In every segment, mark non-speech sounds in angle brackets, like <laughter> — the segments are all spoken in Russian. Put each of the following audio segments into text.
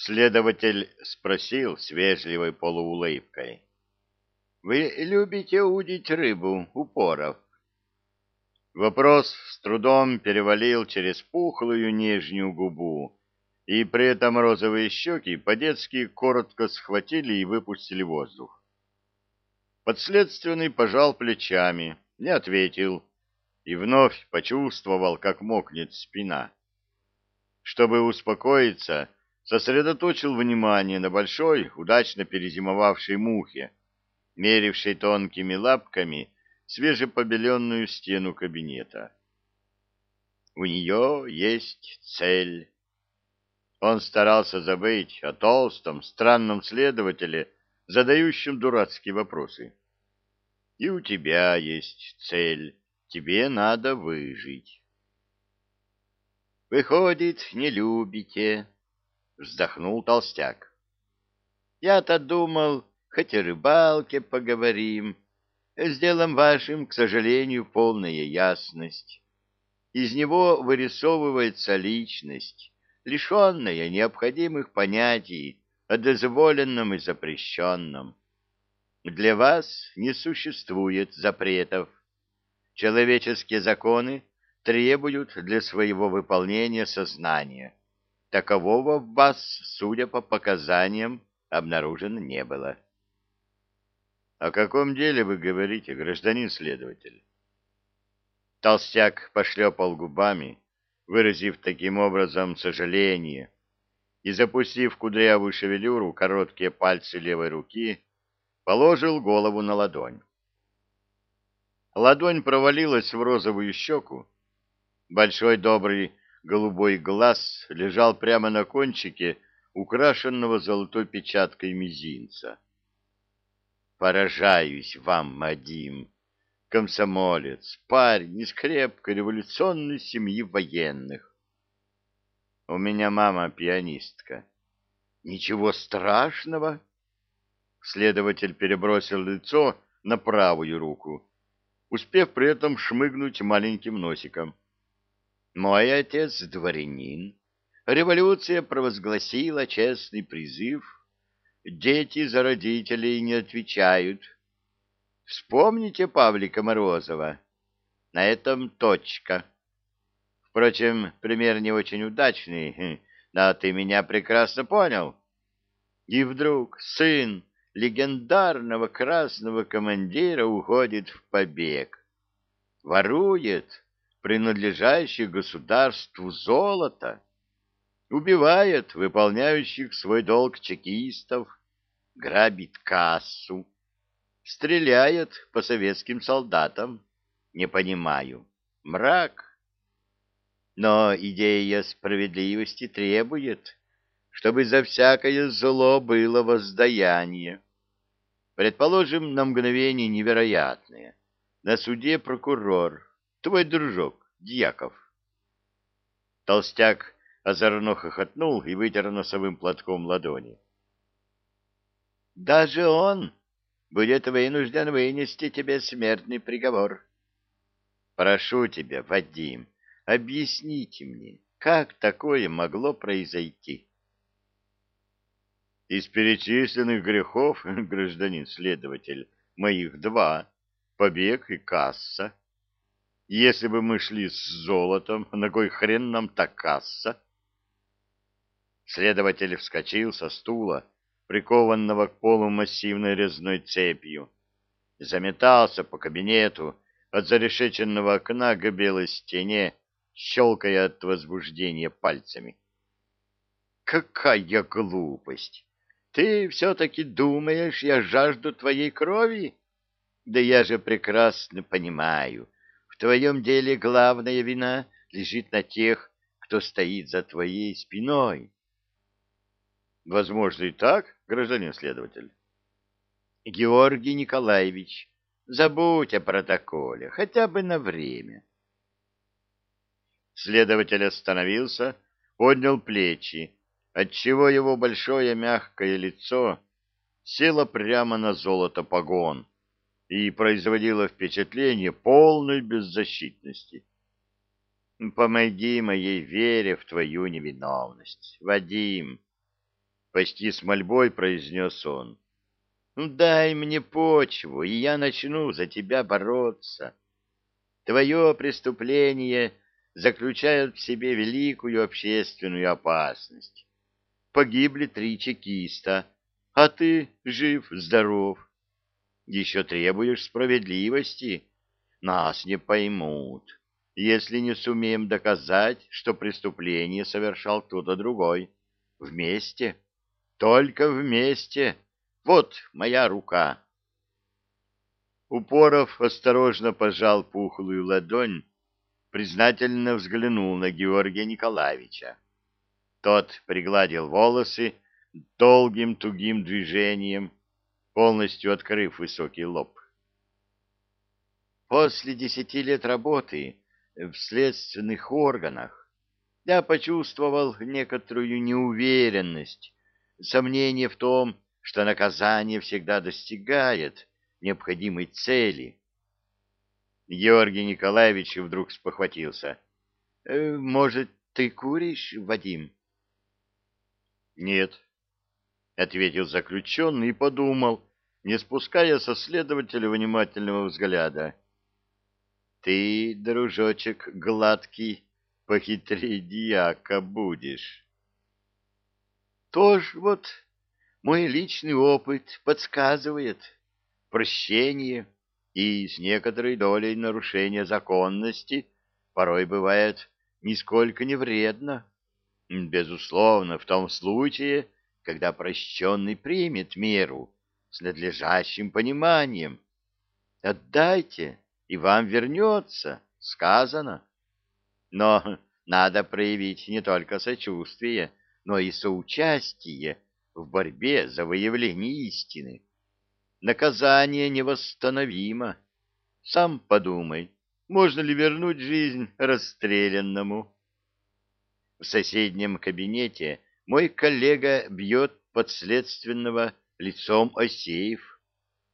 Следователь спросил с вежливой полуулыбкой. — Вы любите удить рыбу, упоров? Вопрос с трудом перевалил через пухлую нижнюю губу, и при этом розовые щеки по-детски коротко схватили и выпустили воздух. Подследственный пожал плечами, не ответил, и вновь почувствовал, как мокнет спина. Чтобы успокоиться, сосредоточил внимание на большой, удачно перезимовавшей мухе, мерившей тонкими лапками свежепобеленную стену кабинета. У нее есть цель. Он старался забыть о толстом, странном следователе, задающем дурацкие вопросы. И у тебя есть цель. Тебе надо выжить. Выходит, не любите, вздохнул толстяк. Я-то думал, хоть о рыбалке поговорим. С делом вашим, к сожалению, полная ясность. Из него вырисовывается личность, лишенная необходимых понятий о дозволенном и запрещенном. Для вас не существует запретов. Человеческие законы требуют для своего выполнения сознания. Такового в вас, судя по показаниям, обнаружено не было. — О каком деле вы говорите, гражданин следователь? Толстяк пошлепал губами, выразив таким образом сожаление, и, запустив кудрявую шевелюру короткие пальцы левой руки, положил голову на ладонь. Ладонь провалилась в розовую щеку. Большой добрый голубой глаз лежал прямо на кончике украшенного золотой печаткой мизинца. «Поражаюсь вам, Мадим, комсомолец, парень из крепкой революционной семьи военных. У меня мама пианистка. Ничего страшного?» Следователь перебросил лицо на правую руку, успев при этом шмыгнуть маленьким носиком. Мой отец дворянин. Революция провозгласила честный призыв. Дети за родителей не отвечают. Вспомните Павлика Морозова. На этом точка. Впрочем, пример не очень удачный, <laughs> но ты меня прекрасно понял. И вдруг сын легендарного красного командира уходит в побег. Ворует принадлежащих государству золото, убивает выполняющих свой долг чекистов, грабит кассу, стреляет по советским солдатам. Не понимаю. Мрак. Но идея справедливости требует, чтобы за всякое зло было воздаяние. Предположим, на мгновение невероятное. На суде прокурор твой дружок, Дьяков. Толстяк озорно хохотнул и вытер носовым платком ладони. Даже он будет вынужден вынести тебе смертный приговор. Прошу тебя, Вадим, объясните мне, как такое могло произойти? Из перечисленных грехов, <laughs> гражданин следователь, моих два — побег и касса. Если бы мы шли с золотом, на кой хрен нам та касса? Следователь вскочил со стула, прикованного к полу массивной резной цепью, заметался по кабинету от зарешеченного окна к белой стене, щелкая от возбуждения пальцами. «Какая глупость! Ты все-таки думаешь, я жажду твоей крови? Да я же прекрасно понимаю» твоем деле главная вина лежит на тех, кто стоит за твоей спиной. Возможно и так, гражданин следователь. Георгий Николаевич, забудь о протоколе, хотя бы на время. Следователь остановился, поднял плечи, отчего его большое мягкое лицо село прямо на золото погон, и производила впечатление полной беззащитности. Помоги моей вере в твою невиновность, Вадим. почти с мольбой произнес он. «Ну, дай мне почву, и я начну за тебя бороться. Твое преступление заключает в себе великую общественную опасность. Погибли три чекиста, а ты жив-здоров. Еще требуешь справедливости. Нас не поймут, если не сумеем доказать, что преступление совершал кто-то другой. Вместе, только вместе. Вот моя рука. Упоров осторожно пожал пухлую ладонь, признательно взглянул на Георгия Николаевича. Тот пригладил волосы долгим тугим движением, полностью открыв высокий лоб. После десяти лет работы в следственных органах я почувствовал некоторую неуверенность, сомнение в том, что наказание всегда достигает необходимой цели. Георгий Николаевич вдруг спохватился. «Э, «Может, ты куришь, Вадим?» «Нет», — ответил заключенный и подумал, не спуская со следователя внимательного взгляда. «Ты, дружочек гладкий, похитрее дьяка будешь». «Тоже вот мой личный опыт подсказывает прощение и с некоторой долей нарушения законности порой бывает нисколько не вредно». Безусловно, в том случае, когда прощенный примет меру с надлежащим пониманием. Отдайте, и вам вернется, сказано. Но надо проявить не только сочувствие, но и соучастие в борьбе за выявление истины. Наказание невосстановимо. Сам подумай, можно ли вернуть жизнь расстрелянному? В соседнем кабинете мой коллега бьет подследственного лицом Осеев,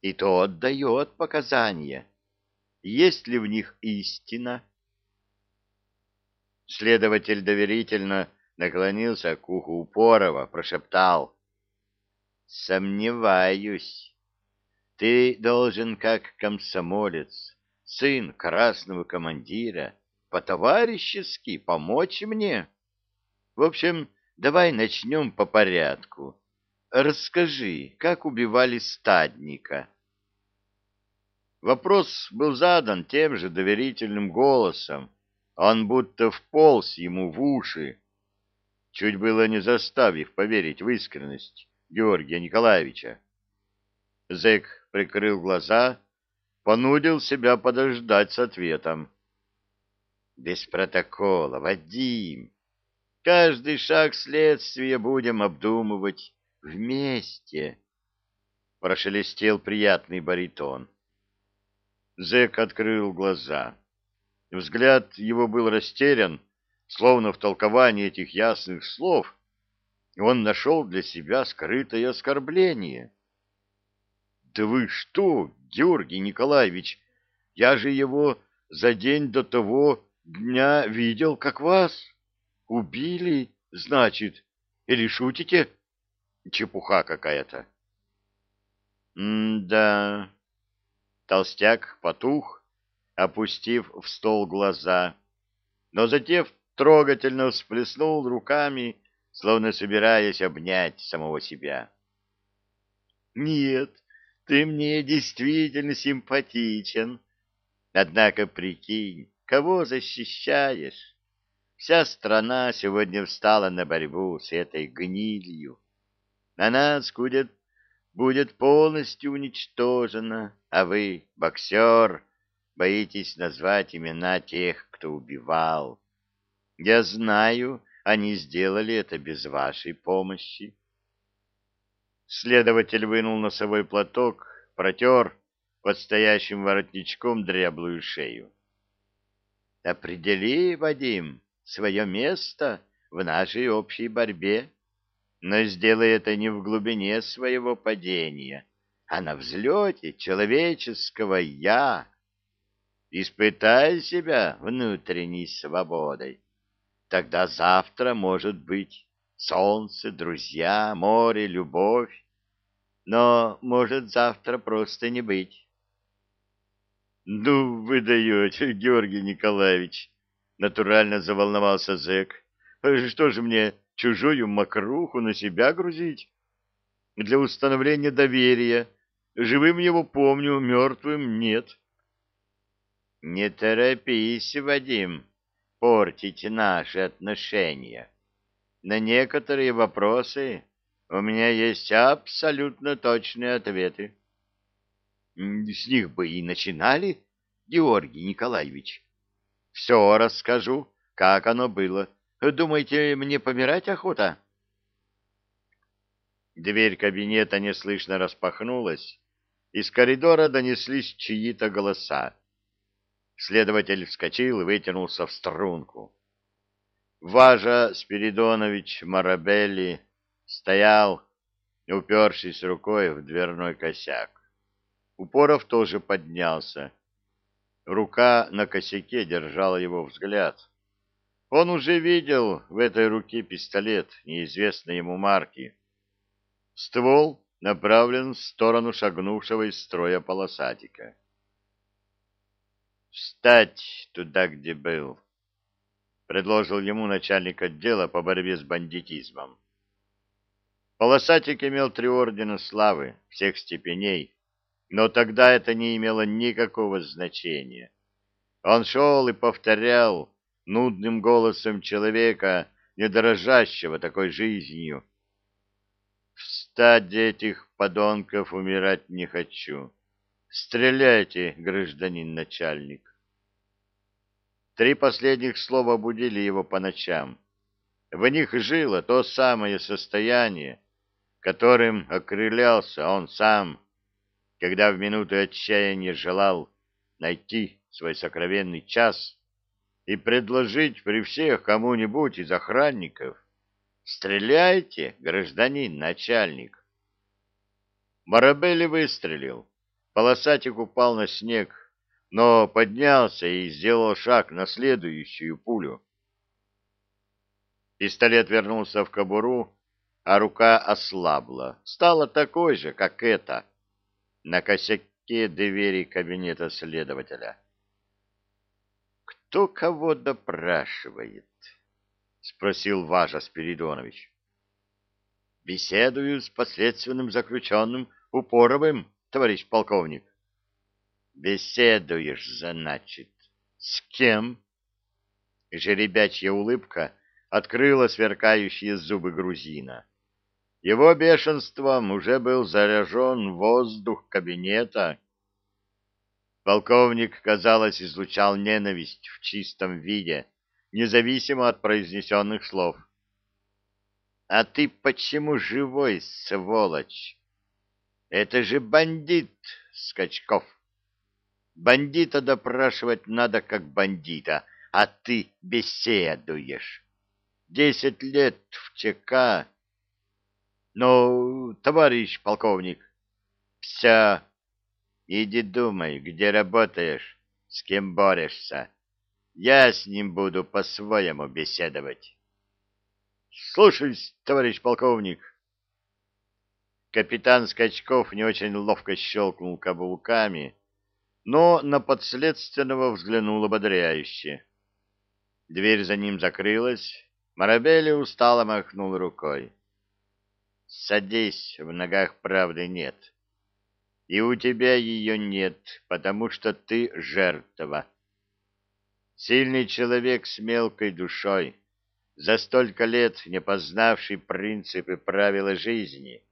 и тот дает показания. Есть ли в них истина? Следователь доверительно наклонился к уху Упорова, прошептал. «Сомневаюсь. Ты должен, как комсомолец, сын красного командира, по-товарищески помочь мне». В общем, давай начнем по порядку. Расскажи, как убивали стадника? Вопрос был задан тем же доверительным голосом. Он будто вполз ему в уши, чуть было не заставив поверить в искренность Георгия Николаевича. Зэк прикрыл глаза, понудил себя подождать с ответом. «Без протокола, Вадим!» Каждый шаг следствия будем обдумывать вместе. Прошелестел приятный баритон. Зэк открыл глаза. Взгляд его был растерян, словно в толковании этих ясных слов он нашел для себя скрытое оскорбление. — Да вы что, Георгий Николаевич, я же его за день до того дня видел, как вас. Убили, значит? Или шутите? Чепуха какая-то. М-да. Толстяк потух, опустив в стол глаза, но затем трогательно всплеснул руками, словно собираясь обнять самого себя. «Нет, ты мне действительно симпатичен. Однако прикинь, кого защищаешь?» Вся страна сегодня встала на борьбу с этой гнилью. Она скудет, будет полностью уничтожена, а вы, боксер, боитесь назвать имена тех, кто убивал. Я знаю, они сделали это без вашей помощи. Следователь вынул носовой платок, протер под стоящим воротничком дряблую шею. — Определи, Вадим, свое место в нашей общей борьбе, но сделай это не в глубине своего падения, а на взлете человеческого «я». Испытай себя внутренней свободой. Тогда завтра, может быть, солнце, друзья, море, любовь. Но может завтра просто не быть. — Ну, вы даете, <laughs> Георгий Николаевич! — натурально заволновался зэк. — Что же мне, чужую мокруху на себя грузить? Для установления доверия. Живым его помню, мертвым нет. — Не торопись, Вадим, портить наши отношения. На некоторые вопросы у меня есть абсолютно точные ответы. С них бы и начинали, Георгий Николаевич. Все расскажу, как оно было. Думаете, мне помирать охота? Дверь кабинета неслышно распахнулась. Из коридора донеслись чьи-то голоса. Следователь вскочил и вытянулся в струнку. Важа Спиридонович Марабелли стоял, упершись рукой в дверной косяк. Упоров тоже поднялся. Рука на косяке держала его взгляд. Он уже видел в этой руке пистолет неизвестной ему марки. Ствол направлен в сторону шагнувшего из строя полосатика. «Встать туда, где был», — предложил ему начальник отдела по борьбе с бандитизмом. Полосатик имел три ордена славы всех степеней, но тогда это не имело никакого значения. Он шел и повторял нудным голосом человека, не дорожащего такой жизнью. В стаде этих подонков умирать не хочу. Стреляйте, гражданин начальник. Три последних слова будили его по ночам. В них жило то самое состояние, которым окрылялся он сам, когда в минуты отчаяния желал найти свой сокровенный час и предложить при всех кому-нибудь из охранников «Стреляйте, гражданин начальник!» Марабелли выстрелил. Полосатик упал на снег, но поднялся и сделал шаг на следующую пулю. Пистолет вернулся в кобуру, а рука ослабла, стала такой же, как эта, на косяке двери кабинета следователя. «Кто кого допрашивает?» — спросил Важа Спиридонович. «Беседую с последственным заключенным Упоровым, товарищ полковник». «Беседуешь, значит. С кем?» Жеребячья улыбка открыла сверкающие зубы грузина. Его бешенством уже был заряжен воздух кабинета. Полковник, казалось, излучал ненависть в чистом виде, независимо от произнесенных слов. «А ты почему живой, сволочь? Это же бандит, Скачков. Бандита допрашивать надо как бандита, а ты беседуешь. Десять лет в ЧК ну, товарищ полковник, все, иди думай, где работаешь, с кем борешься. Я с ним буду по-своему беседовать. Слушаюсь, товарищ полковник. Капитан Скачков не очень ловко щелкнул каблуками, но на подследственного взглянул ободряюще. Дверь за ним закрылась, Марабелли устало махнул рукой. Садись, в ногах правды нет. И у тебя ее нет, потому что ты жертва. Сильный человек с мелкой душой, за столько лет не познавший принципы правила жизни.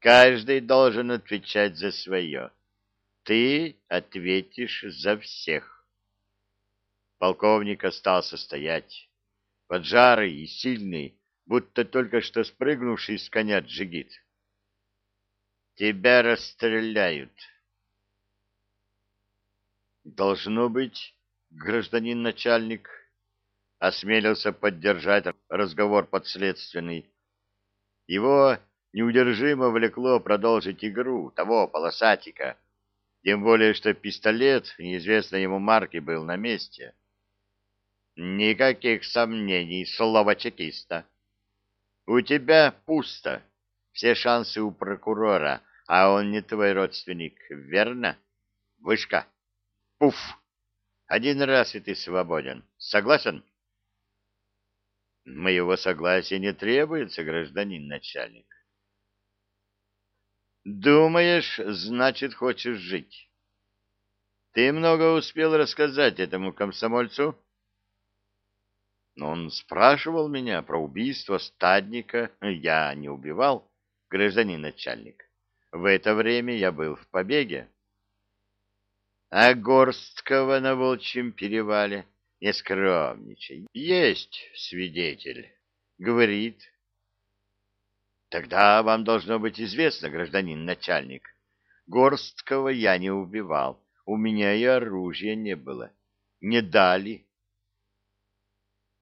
Каждый должен отвечать за свое. Ты ответишь за всех. Полковник остался стоять, поджарый и сильный, будто только что спрыгнувший с коня джигит. «Тебя расстреляют!» «Должно быть, гражданин начальник», — осмелился поддержать разговор подследственный. Его неудержимо влекло продолжить игру того полосатика, тем более что пистолет неизвестной ему марки был на месте. Никаких сомнений, слово чекиста. У тебя пусто. Все шансы у прокурора, а он не твой родственник, верно? Вышка. Пуф. Один раз, и ты свободен. Согласен? Моего согласия не требуется, гражданин начальник. Думаешь, значит, хочешь жить? Ты много успел рассказать этому комсомольцу? Он спрашивал меня про убийство стадника. Я не убивал, гражданин начальник. В это время я был в побеге. А Горсткого на Волчьем перевале не скромничай. Есть свидетель. Говорит. Тогда вам должно быть известно, гражданин начальник. Горсткого я не убивал. У меня и оружия не было. Не дали